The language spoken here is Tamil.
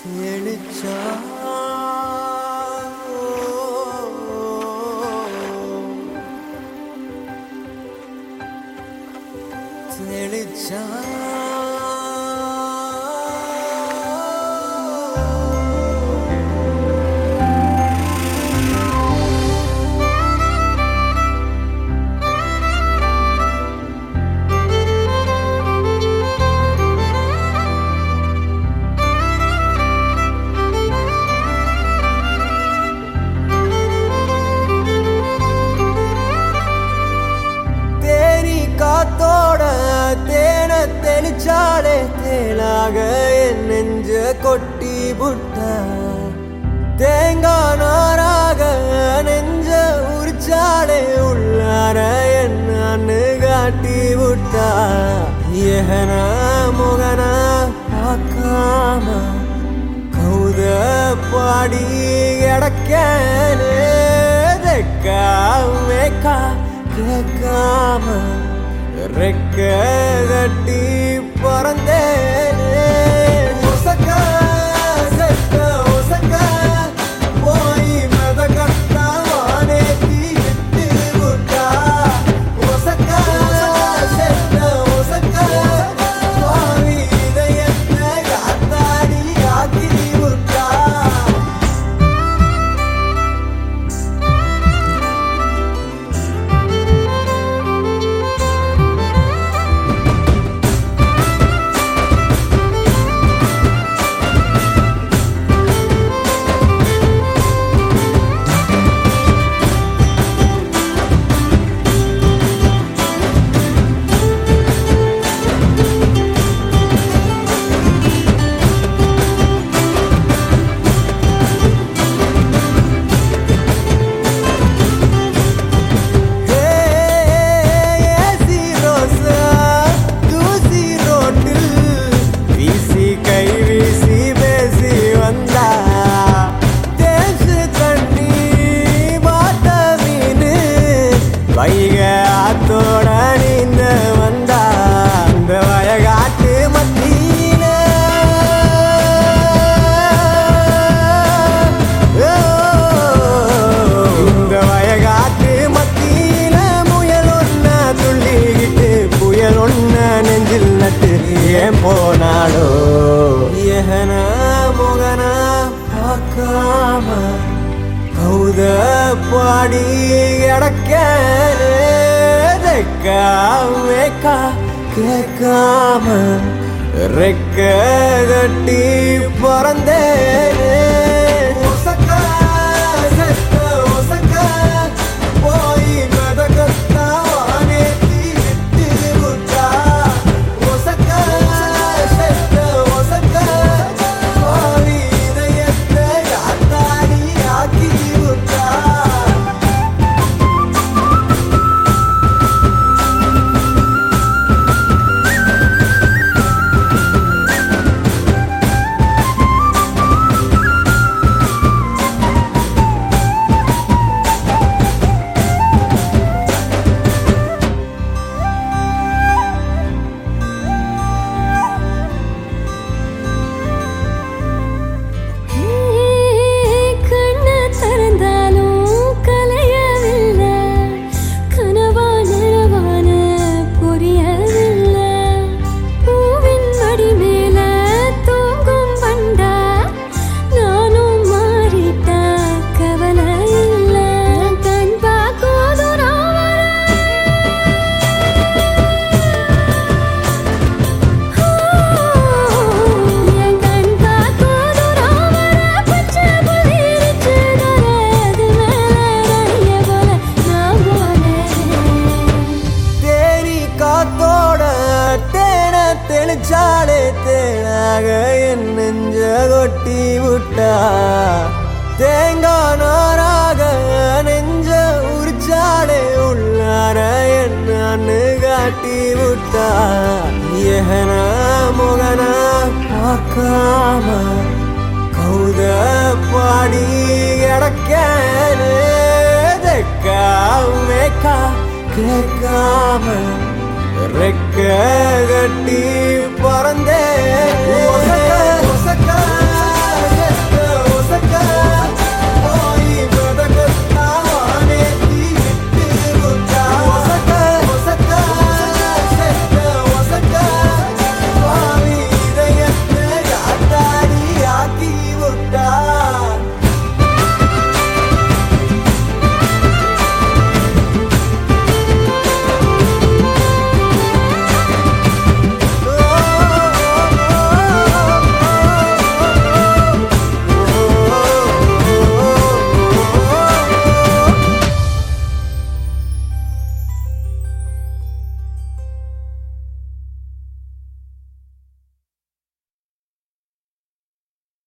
തെളിച്ചാ தேன தெளிச்சாலே தேனாக என் நெஞ்ச கொட்டி புட்ட. தேங்காய் நாராக நெஞ்ச உரிச்சாலே உள்ளார என்னன்னு காட்டி விட்டா ஏகனா முகனா பார்க்காம கௌத பாடி கிடக்கேனே தெக்கா கேட்காம. ரெக்க கட்டி பறந்தே ஏன் போனாடோ ஏகன முகன பார்க்காம கௌத பாடி கிடக்கேனே கேட்காம ரெக்க கட்டி பறந்தேனே தேன தெளிச்சாலே தேனாக என் நெஞ்ச கொட்டி விட்டா. தேங்காய் நாராக நெஞ்ச உரிச்சாலே உள்ளார என்னன்னு காட்டி விட்டா. ஏகனா முகனா பார்க்காம கௌத பாடி கிடக்கேனே தெக்கா மேக்கா கேட்காம ரெக்க கட்டி பறந்தே